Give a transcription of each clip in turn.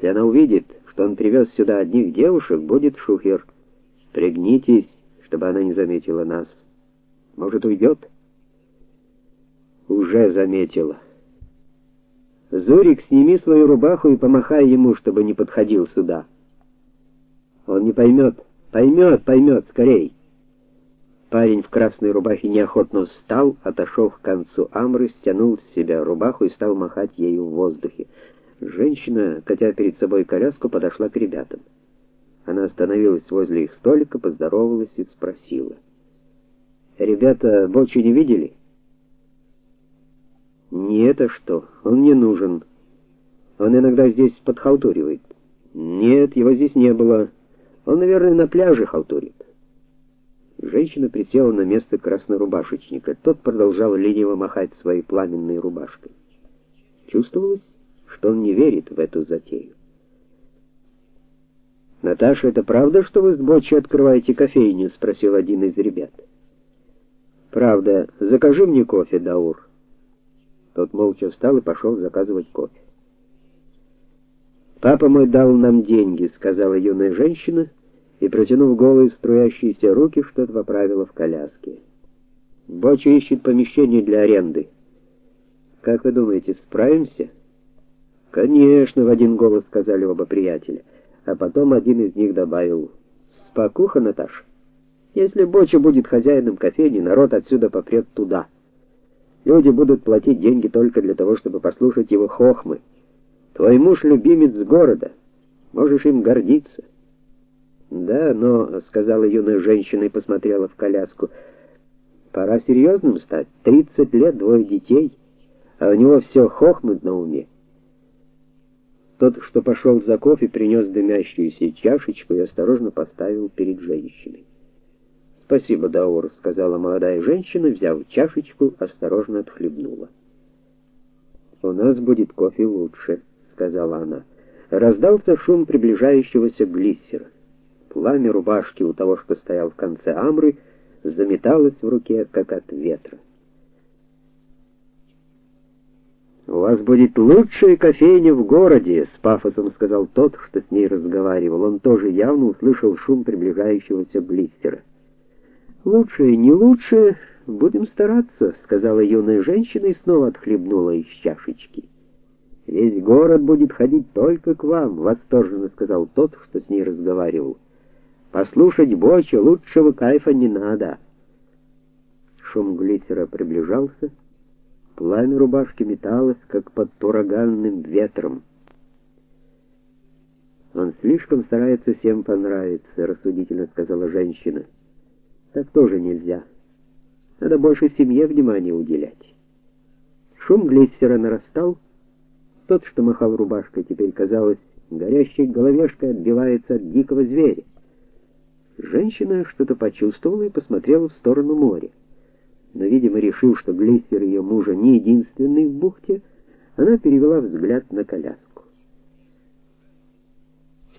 Если она увидит, что он привез сюда одних девушек, будет шухер. Пригнитесь, чтобы она не заметила нас. Может, уйдет?» Уже заметила. Зурик, сними свою рубаху и помахай ему, чтобы не подходил сюда. Он не поймет. Поймет, поймет, скорей. Парень в красной рубахе неохотно встал, отошел к концу амры, стянул с себя рубаху и стал махать ею в воздухе. Женщина, катя перед собой коляску, подошла к ребятам. Она остановилась возле их столика, поздоровалась и спросила: "Ребята Бочи не видели?" "Не это что? Он не нужен. Он иногда здесь подхалтуривает". "Нет, его здесь не было. Он, наверное, на пляже халтурит". Женщина присела на место краснорубашечника. Тот продолжал лениво махать своей пламенной рубашкой. Чувствовалось, что он не верит в эту затею. Наташа, это правда, что вы с Бочи открываете кофейню, спросил один из ребят. Правда. Закажи мне кофе, Даур. Тот молча встал и пошел заказывать кофе. Папа мой дал нам деньги, сказала юная женщина и протянув голые струящиеся руки, что-то поправила в коляске. Боча ищет помещение для аренды. Как вы думаете, справимся? Конечно, в один голос сказали оба приятеля, а потом один из них добавил: "Спокуха, Наташа. Если Боча будет хозяином кофейни, народ отсюда попрет туда. Люди будут платить деньги только для того, чтобы послушать его хохмы. Твой муж любимец города. Можешь им гордиться". "Да, но", сказала юная женщина и посмотрела в коляску. "Пора серьезным стать. Тридцать лет, двое детей, а у него все хохмы на уме". Тот, что пошел за кофе, принес дымящуюся чашечку и осторожно поставил перед женщиной. "Спасибо, Даур", сказала молодая женщина, взяв чашечку, осторожно отхлебнула. "У нас будет кофе лучше", сказала она. Раздался шум приближающегося глиссера. Пламя рубашки у того, что стоял в конце амры, заметалось в руке, как от ветра. У вас будет лучшая кофейня в городе, с пафосом сказал тот, что с ней разговаривал. Он тоже явно услышал шум приближающегося блистера. Лучшее, не лучшее, будем стараться, сказала юная женщина и снова отхлебнула из чашечки. Весь город будет ходить только к вам, восторженно сказал тот, что с ней разговаривал. Послушать Боча лучшего кайфа не надо. Шум глиссера приближался. Пламя рубашки металось, как под ураганным ветром. Он слишком старается всем понравиться, рассудительно сказала женщина. Так тоже нельзя. Надо больше семье внимания уделять. Шум глиссера нарастал. Тот, что махал рубашкой, теперь казалось, горящей головешкой отбивается от дикого зверя. Женщина что-то почувствовала и посмотрела в сторону моря но, видимо, решив, что глиссер ее мужа не единственный в бухте, она перевела взгляд на коляску.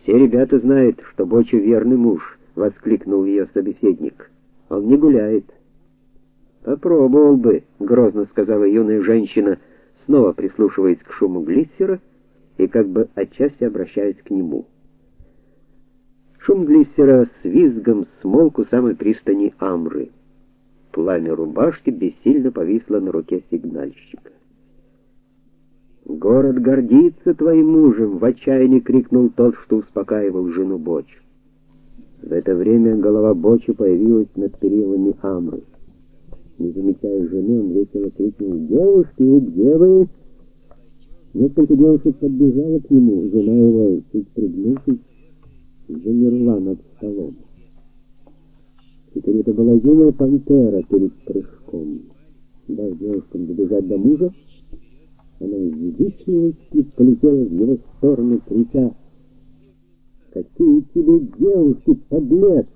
Все ребята знают, что Боча верный муж, воскликнул ее собеседник. Он не гуляет. Попробовал бы, грозно сказала юная женщина, снова прислушиваясь к шуму глиссера и как бы отчасти обращаясь к нему. Шум глиссера с визгом смолк у самой пристани Амры. Пламя рубашки бессильно повисло на руке сигнальщика. Город гордится твоим мужем, в отчаянии крикнул тот, что успокаивал жену Боч. В это время голова Боча появилась над перилами Амры. Не замечая жены, он весело крикнул: "Девушки, где вы?" Несколько девушек подбежало к нему, жена его, чуть пригнувшись, замерла над столом. Теперь это была юная пантера перед прыжком. Дав девушкам добежать до мужа, она взвизгнулась и полетела в его сторону, крича «Какие тебе девушки, подлец!»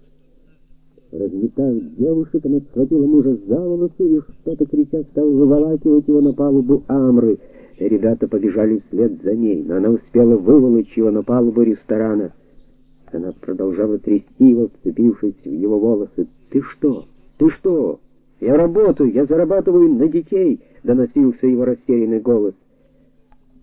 Разметав девушек, она схватила мужа за волосы и что-то крича стала выволакивать его на палубу Амры. Ребята побежали вслед за ней, но она успела выволочь его на палубу ресторана. Она продолжала трясти его, вцепившись в его волосы. "Ты что? Ты что? Я работаю, я зарабатываю на детей", доносился его растерянный голос.